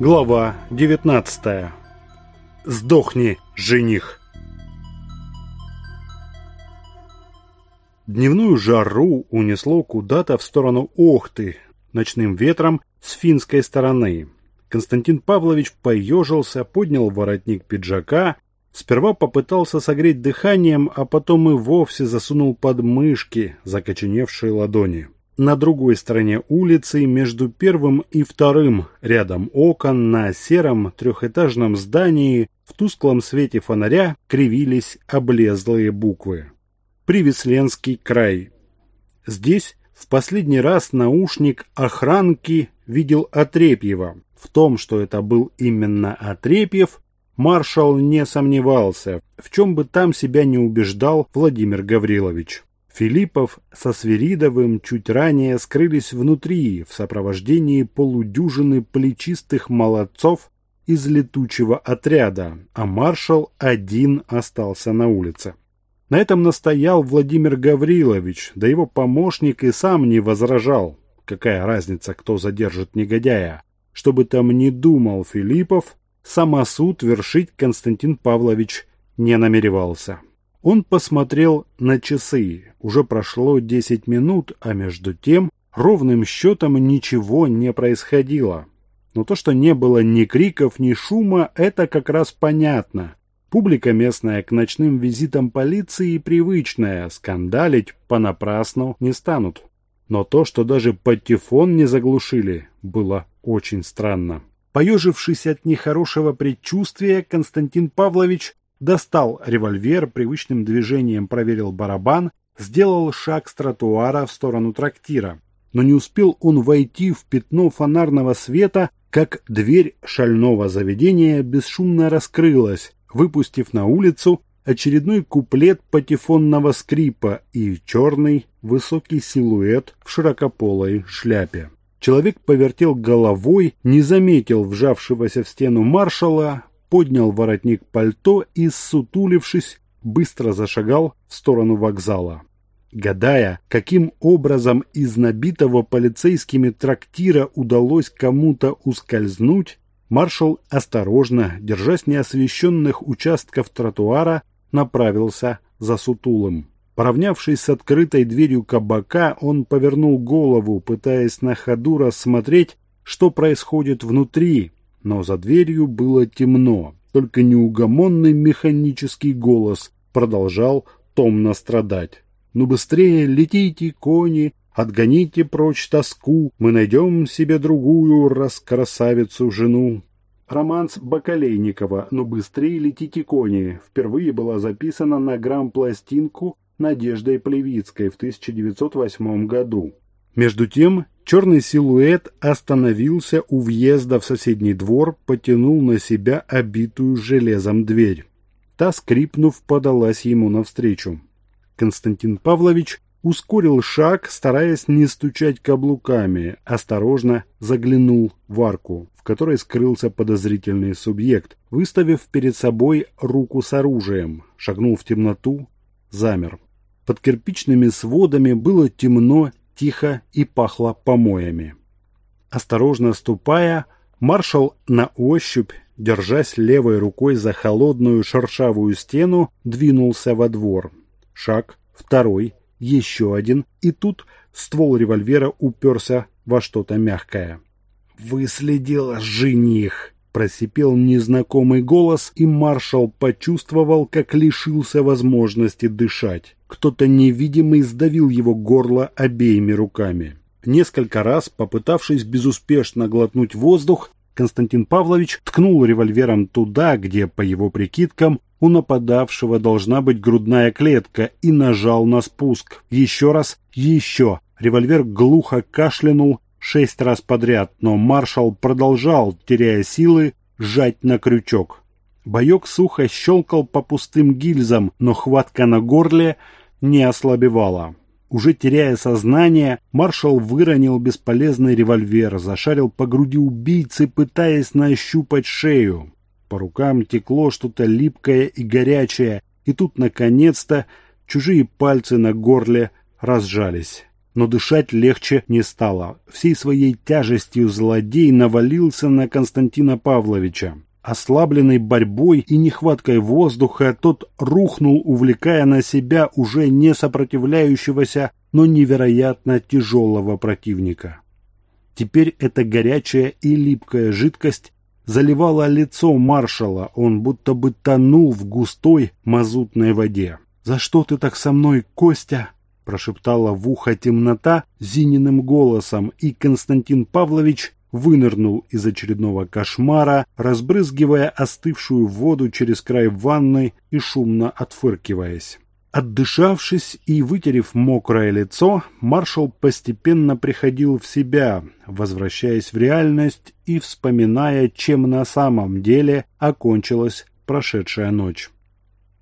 Глава 19. Сдохни, жених. Дневную жару унесло куда-то в сторону Охты, ночным ветром с финской стороны. Константин Павлович поежился, поднял воротник пиджака, сперва попытался согреть дыханием, а потом и вовсе засунул под мышки закоченевшие ладони. На другой стороне улицы, между первым и вторым рядом окон, на сером трехэтажном здании, в тусклом свете фонаря кривились облезлые буквы. Привесленский край. Здесь в последний раз наушник охранки видел Отрепьева. В том, что это был именно Отрепьев, маршал не сомневался, в чем бы там себя не убеждал Владимир Гаврилович. Филиппов со Свиридовым чуть ранее скрылись внутри в сопровождении полудюжины плечистых молодцов из летучего отряда, а маршал один остался на улице. На этом настоял Владимир Гаврилович, да его помощник и сам не возражал. Какая разница, кто задержит негодяя? Чтобы там не думал Филиппов, самосуд вершить Константин Павлович не намеревался. Он посмотрел на часы. Уже прошло десять минут, а между тем ровным счетом ничего не происходило. Но то, что не было ни криков, ни шума, это как раз понятно. Публика местная к ночным визитам полиции привычная, скандалить понапрасну не станут. Но то, что даже патефон не заглушили, было очень странно. Поежившись от нехорошего предчувствия, Константин Павлович достал револьвер, привычным движением проверил барабан, сделал шаг с тротуара в сторону трактира. Но не успел он войти в пятно фонарного света, как дверь шального заведения бесшумно раскрылась, выпустив на улицу очередной куплет патефонного скрипа и черный высокий силуэт в широкополой шляпе. Человек повертел головой, не заметил вжавшегося в стену маршала, поднял воротник пальто и, сутулившись, быстро зашагал в сторону вокзала. Гадая, каким образом из набитого полицейскими трактира удалось кому-то ускользнуть, маршал осторожно, держась неосвещенных участков тротуара, направился за сутулым. Поравнявшись с открытой дверью кабака, он повернул голову, пытаясь на ходу рассмотреть, что происходит внутри, но за дверью было темно, только неугомонный механический голос продолжал томно страдать. «Ну быстрее летите, кони, отгоните прочь тоску, мы найдем себе другую раскрасавицу жену». Романс Бакалейникова «Ну быстрее летите, кони» впервые была записана на грамм-пластинку Надеждой Плевицкой в 1908 году. Между тем, черный силуэт остановился у въезда в соседний двор, потянул на себя обитую железом дверь. Та, скрипнув, подалась ему навстречу. Константин Павлович ускорил шаг, стараясь не стучать каблуками, осторожно заглянул в арку, в которой скрылся подозрительный субъект, выставив перед собой руку с оружием, шагнул в темноту, замер. Под кирпичными сводами было темно тихо и пахло помоями. Осторожно ступая, маршал на ощупь, держась левой рукой за холодную шершавую стену, двинулся во двор. Шаг, второй, еще один, и тут ствол револьвера уперся во что-то мягкое. «Выследил жених!» Просипел незнакомый голос, и маршал почувствовал, как лишился возможности дышать. Кто-то невидимый сдавил его горло обеими руками. Несколько раз, попытавшись безуспешно глотнуть воздух, Константин Павлович ткнул револьвером туда, где, по его прикидкам, у нападавшего должна быть грудная клетка, и нажал на спуск. Еще раз, еще. Револьвер глухо кашлянул шесть раз подряд, но маршал продолжал, теряя силы, сжать на крючок. Боек сухо щелкал по пустым гильзам, но хватка на горле не ослабевала. Уже теряя сознание, маршал выронил бесполезный револьвер, зашарил по груди убийцы, пытаясь нащупать шею. По рукам текло что-то липкое и горячее, и тут, наконец-то, чужие пальцы на горле разжались. но дышать легче не стало. Всей своей тяжестью злодей навалился на Константина Павловича. Ослабленный борьбой и нехваткой воздуха, тот рухнул, увлекая на себя уже не сопротивляющегося, но невероятно тяжелого противника. Теперь эта горячая и липкая жидкость заливала лицо маршала, он будто бы тонул в густой мазутной воде. «За что ты так со мной, Костя?» прошептала в ухо темнота Зининым голосом, и Константин Павлович вынырнул из очередного кошмара, разбрызгивая остывшую воду через край ванной и шумно отфыркиваясь. Отдышавшись и вытерев мокрое лицо, маршал постепенно приходил в себя, возвращаясь в реальность и вспоминая, чем на самом деле окончилась прошедшая ночь.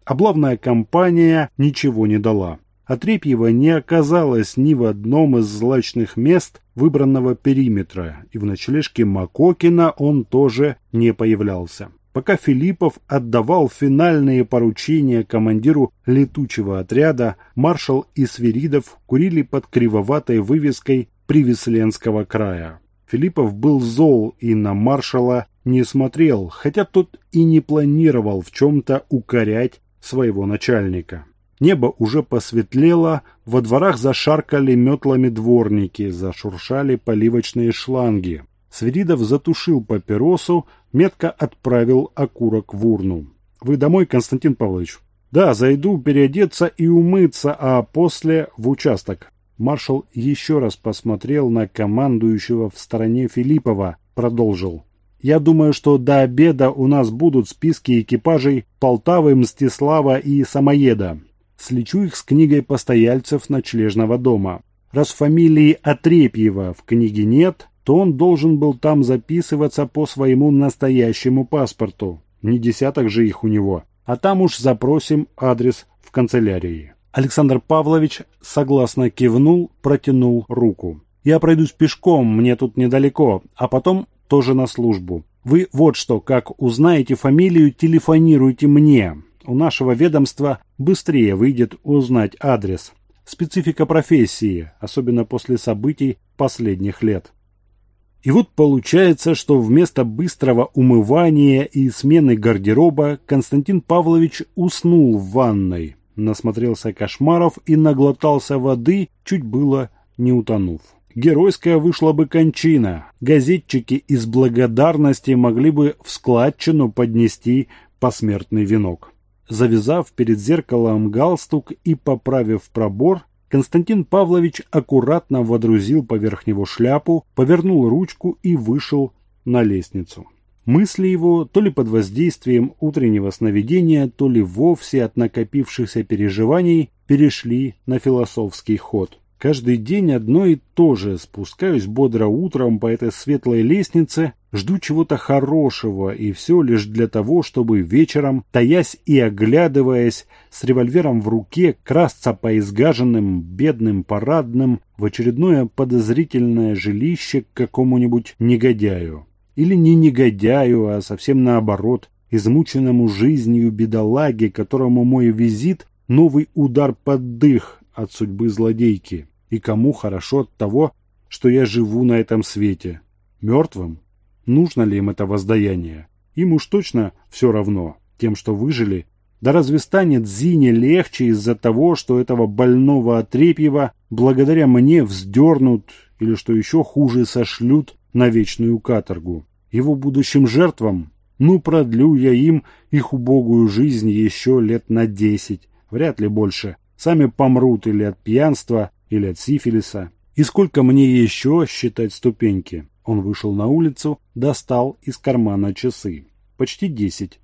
Облавная кампания ничего не дала. Отрепьева не оказалось ни в одном из злачных мест выбранного периметра, и в ночлежке Макокина он тоже не появлялся. Пока Филиппов отдавал финальные поручения командиру летучего отряда, маршал и Свиридов курили под кривоватой вывеской Привесленского края. Филиппов был зол и на маршала не смотрел, хотя тот и не планировал в чем-то укорять своего начальника. Небо уже посветлело, во дворах зашаркали метлами дворники, зашуршали поливочные шланги. Свиридов затушил папиросу, метко отправил окурок в урну. «Вы домой, Константин Павлович?» «Да, зайду переодеться и умыться, а после в участок». Маршал еще раз посмотрел на командующего в стороне Филиппова, продолжил. Я думаю, что до обеда у нас будут списки экипажей Полтавы, Мстислава и Самоеда слечу их с книгой постояльцев ночлежного дома. Раз фамилии Отрепьева в книге нет, то он должен был там записываться по своему настоящему паспорту. Не десяток же их у него. А там уж запросим адрес в канцелярии. Александр Павлович согласно кивнул, протянул руку. «Я пройдусь пешком, мне тут недалеко, а потом тоже на службу. Вы вот что, как узнаете фамилию, телефонируйте мне. У нашего ведомства быстрее выйдет узнать адрес. Специфика профессии, особенно после событий последних лет. И вот получается, что вместо быстрого умывания и смены гардероба Константин Павлович уснул в ванной, насмотрелся кошмаров и наглотался воды, чуть было не утонув. Геройская вышла бы кончина. Газетчики из благодарности могли бы в складчину поднести посмертный венок. Завязав перед зеркалом галстук и поправив пробор, Константин Павлович аккуратно водрузил поверх него шляпу, повернул ручку и вышел на лестницу. Мысли его, то ли под воздействием утреннего сновидения, то ли вовсе от накопившихся переживаний, перешли на философский ход. Каждый день одно и то же. Спускаюсь бодро утром по этой светлой лестнице, жду чего-то хорошего, и все лишь для того, чтобы вечером, таясь и оглядываясь, с револьвером в руке, красться по изгаженным, бедным, парадным, в очередное подозрительное жилище к какому-нибудь негодяю. Или не негодяю, а совсем наоборот, измученному жизнью бедолаге, которому мой визит – новый удар под дых от судьбы злодейки. И кому хорошо от того, что я живу на этом свете? Мертвым? Нужно ли им это воздаяние? Им уж точно все равно, тем, что выжили. Да разве станет Зине легче из-за того, что этого больного Отрепьева благодаря мне вздернут или, что еще хуже, сошлют на вечную каторгу? Его будущим жертвам? Ну, продлю я им их убогую жизнь еще лет на десять, вряд ли больше. Сами помрут или от пьянства, или от сифилиса. И сколько мне еще считать ступеньки? Он вышел на улицу, достал из кармана часы. Почти десять.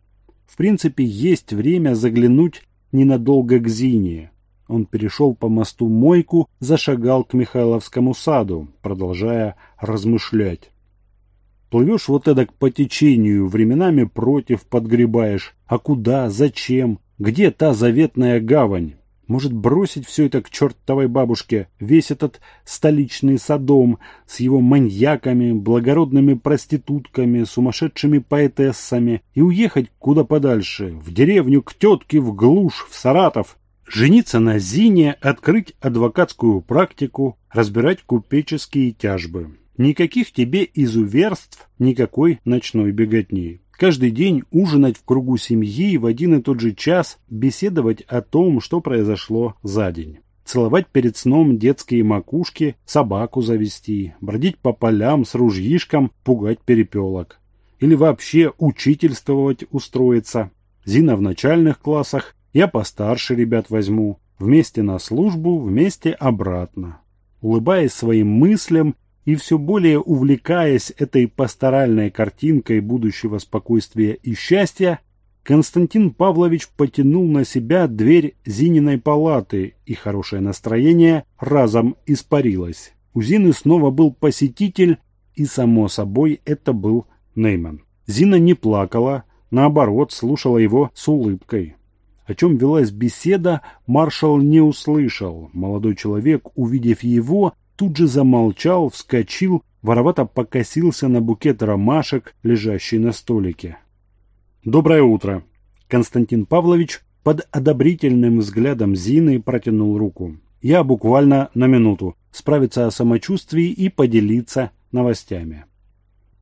В принципе, есть время заглянуть ненадолго к Зине. Он перешел по мосту Мойку, зашагал к Михайловскому саду, продолжая размышлять. Плывешь вот эдак по течению, временами против подгребаешь. А куда, зачем, где та заветная гавань? Может бросить все это к чертовой бабушке, весь этот столичный садом с его маньяками, благородными проститутками, сумасшедшими поэтессами и уехать куда подальше, в деревню, к тетке, в глушь, в Саратов. Жениться на Зине, открыть адвокатскую практику, разбирать купеческие тяжбы. Никаких тебе изуверств, никакой ночной беготни. Каждый день ужинать в кругу семьи в один и тот же час, беседовать о том, что произошло за день. Целовать перед сном детские макушки, собаку завести, бродить по полям с ружьишком, пугать перепелок. Или вообще учительствовать устроиться. Зина в начальных классах, я постарше ребят возьму. Вместе на службу, вместе обратно. Улыбаясь своим мыслям и все более увлекаясь этой пасторальной картинкой будущего спокойствия и счастья, Константин Павлович потянул на себя дверь Зининой палаты, и хорошее настроение разом испарилось. У Зины снова был посетитель, и, само собой, это был Нейман. Зина не плакала, наоборот, слушала его с улыбкой. О чем велась беседа, маршал не услышал. Молодой человек, увидев его, тут же замолчал, вскочил, воровато покосился на букет ромашек, лежащий на столике. «Доброе утро!» Константин Павлович под одобрительным взглядом Зины протянул руку. «Я буквально на минуту. Справиться о самочувствии и поделиться новостями».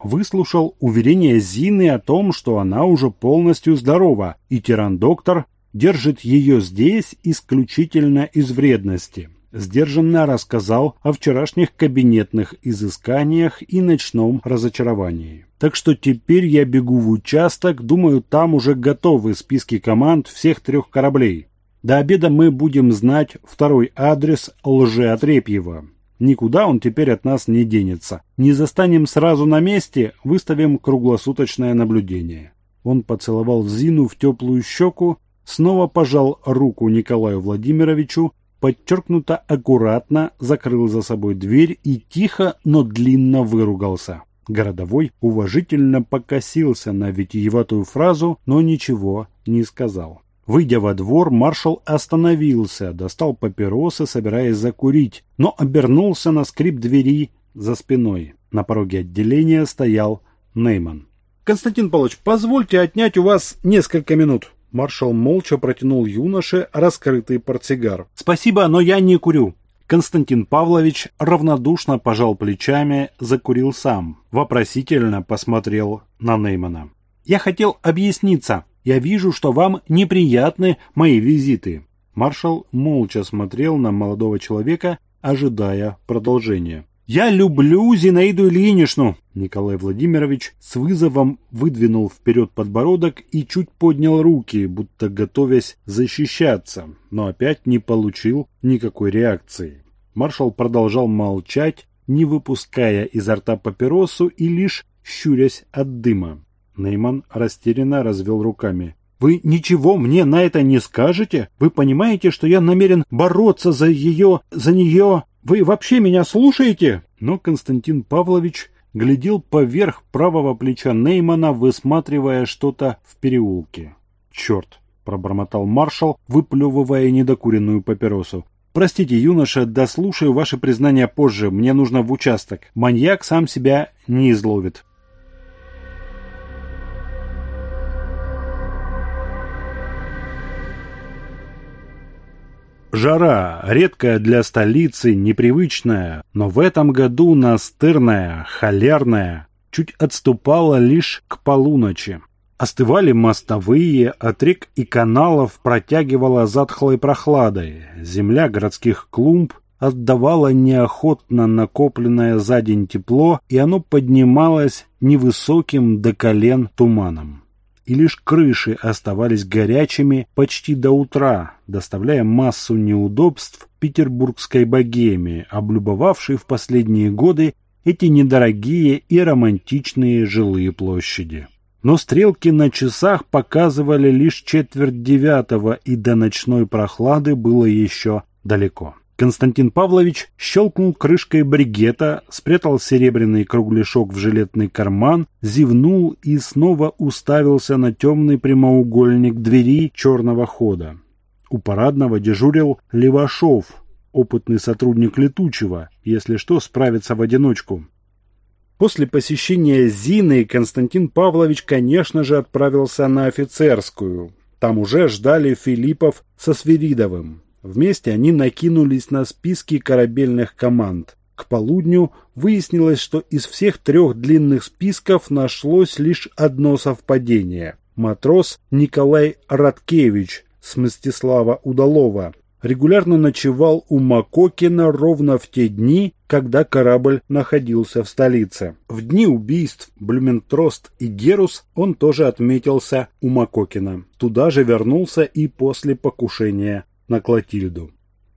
Выслушал уверение Зины о том, что она уже полностью здорова, и тиран-доктор держит ее здесь исключительно из вредности сдержанно рассказал о вчерашних кабинетных изысканиях и ночном разочаровании. Так что теперь я бегу в участок, думаю, там уже готовы списки команд всех трех кораблей. До обеда мы будем знать второй адрес Лжеотрепьева. Никуда он теперь от нас не денется. Не застанем сразу на месте, выставим круглосуточное наблюдение. Он поцеловал Зину в теплую щеку, снова пожал руку Николаю Владимировичу, подчеркнуто аккуратно закрыл за собой дверь и тихо, но длинно выругался. Городовой уважительно покосился на витиеватую фразу, но ничего не сказал. Выйдя во двор, маршал остановился, достал папиросы, собираясь закурить, но обернулся на скрип двери за спиной. На пороге отделения стоял Нейман. «Константин Павлович, позвольте отнять у вас несколько минут». Маршал молча протянул юноше раскрытый портсигар. «Спасибо, но я не курю». Константин Павлович равнодушно пожал плечами, закурил сам. Вопросительно посмотрел на Неймана. «Я хотел объясниться. Я вижу, что вам неприятны мои визиты». Маршал молча смотрел на молодого человека, ожидая продолжения. «Я люблю Зинаиду Ильиничну!» Николай Владимирович с вызовом выдвинул вперед подбородок и чуть поднял руки, будто готовясь защищаться, но опять не получил никакой реакции. Маршал продолжал молчать, не выпуская изо рта папиросу и лишь щурясь от дыма. Нейман растерянно развел руками. «Вы ничего мне на это не скажете? Вы понимаете, что я намерен бороться за ее... за нее...» Вы вообще меня слушаете?» Но Константин Павлович глядел поверх правого плеча Неймана, высматривая что-то в переулке. «Черт!» – пробормотал маршал, выплевывая недокуренную папиросу. «Простите, юноша, дослушаю ваше признание позже. Мне нужно в участок. Маньяк сам себя не изловит». Жара, редкая для столицы, непривычная, но в этом году настырная, холерная, чуть отступала лишь к полуночи. Остывали мостовые, от рек и каналов протягивала затхлой прохладой. Земля городских клумб отдавала неохотно накопленное за день тепло, и оно поднималось невысоким до колен туманом и лишь крыши оставались горячими почти до утра, доставляя массу неудобств петербургской богеме, облюбовавшей в последние годы эти недорогие и романтичные жилые площади. Но стрелки на часах показывали лишь четверть девятого, и до ночной прохлады было еще далеко. Константин Павлович щелкнул крышкой бригета, спрятал серебряный кругляшок в жилетный карман, зевнул и снова уставился на темный прямоугольник двери черного хода. У парадного дежурил Левашов, опытный сотрудник летучего, если что, справится в одиночку. После посещения Зины Константин Павлович, конечно же, отправился на офицерскую. Там уже ждали Филиппов со Свиридовым. Вместе они накинулись на списки корабельных команд. К полудню выяснилось, что из всех трех длинных списков нашлось лишь одно совпадение. Матрос Николай Радкевич с Мстислава Удалова регулярно ночевал у Макокина ровно в те дни, когда корабль находился в столице. В дни убийств Блюментрост и Герус он тоже отметился у Макокина. Туда же вернулся и после покушения на Клотильду.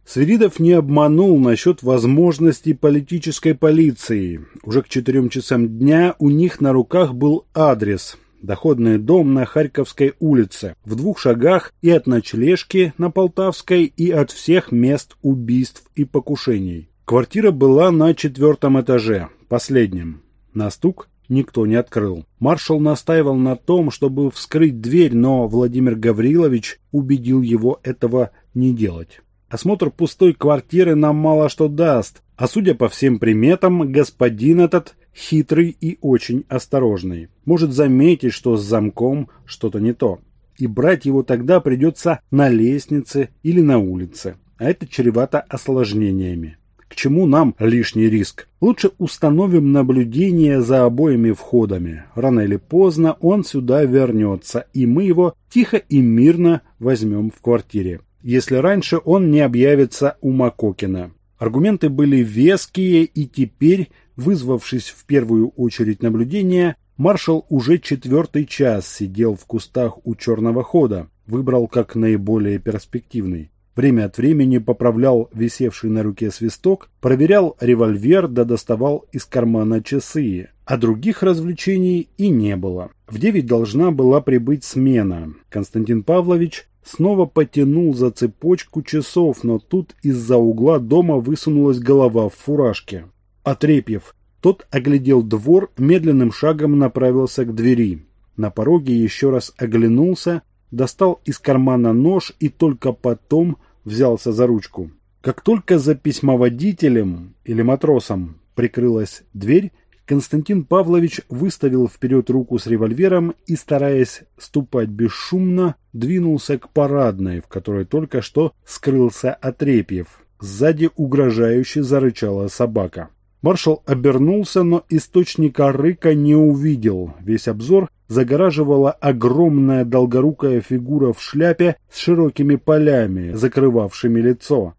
Свиридов не обманул насчет возможностей политической полиции. Уже к четырем часам дня у них на руках был адрес – доходный дом на Харьковской улице, в двух шагах и от ночлежки на Полтавской, и от всех мест убийств и покушений. Квартира была на четвертом этаже, последнем. На стук никто не открыл. Маршал настаивал на том, чтобы вскрыть дверь, но Владимир Гаврилович убедил его этого не делать. Осмотр пустой квартиры нам мало что даст, а судя по всем приметам, господин этот хитрый и очень осторожный. Может заметить, что с замком что-то не то. И брать его тогда придется на лестнице или на улице. А это чревато осложнениями. К чему нам лишний риск? Лучше установим наблюдение за обоими входами. Рано или поздно он сюда вернется, и мы его тихо и мирно возьмем в квартире. Если раньше он не объявится у Макокина. Аргументы были веские, и теперь Вызвавшись в первую очередь наблюдения, маршал уже четвертый час сидел в кустах у черного хода, выбрал как наиболее перспективный. Время от времени поправлял висевший на руке свисток, проверял револьвер да доставал из кармана часы, а других развлечений и не было. В девять должна была прибыть смена. Константин Павлович снова потянул за цепочку часов, но тут из-за угла дома высунулась голова в фуражке. Отрепьев. Тот оглядел двор, медленным шагом направился к двери. На пороге еще раз оглянулся, достал из кармана нож и только потом взялся за ручку. Как только за письмоводителем или матросом прикрылась дверь, Константин Павлович выставил вперед руку с револьвером и, стараясь ступать бесшумно, двинулся к парадной, в которой только что скрылся Отрепьев. Сзади угрожающе зарычала собака. Маршал обернулся, но источника рыка не увидел. Весь обзор загораживала огромная долгорукая фигура в шляпе с широкими полями, закрывавшими лицо.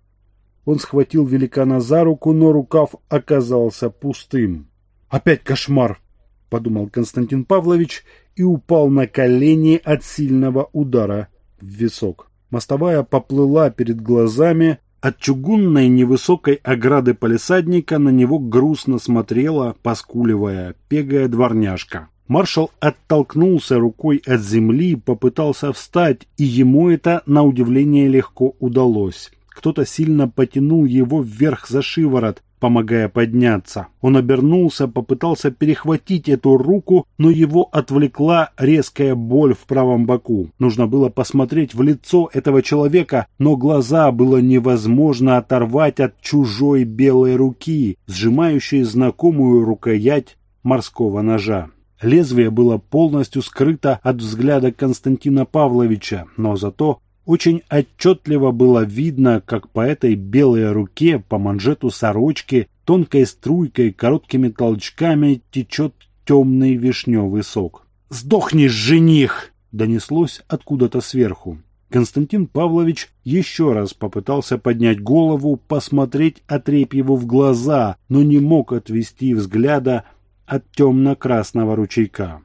Он схватил великана за руку, но рукав оказался пустым. «Опять кошмар!» — подумал Константин Павлович и упал на колени от сильного удара в висок. Мостовая поплыла перед глазами, от чугунной невысокой ограды палисадника на него грустно смотрела, поскуливая, пегая дворняжка. Маршал оттолкнулся рукой от земли, попытался встать, и ему это, на удивление, легко удалось. Кто-то сильно потянул его вверх за шиворот, помогая подняться. Он обернулся, попытался перехватить эту руку, но его отвлекла резкая боль в правом боку. Нужно было посмотреть в лицо этого человека, но глаза было невозможно оторвать от чужой белой руки, сжимающей знакомую рукоять морского ножа. Лезвие было полностью скрыто от взгляда Константина Павловича, но зато очень отчетливо было видно, как по этой белой руке, по манжету сорочки, тонкой струйкой, короткими толчками течет темный вишневый сок. «Сдохни, жених!» — донеслось откуда-то сверху. Константин Павлович еще раз попытался поднять голову, посмотреть Отрепьеву в глаза, но не мог отвести взгляда от темно-красного ручейка.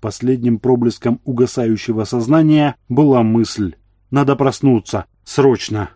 Последним проблеском угасающего сознания была мысль надо проснуться. Срочно.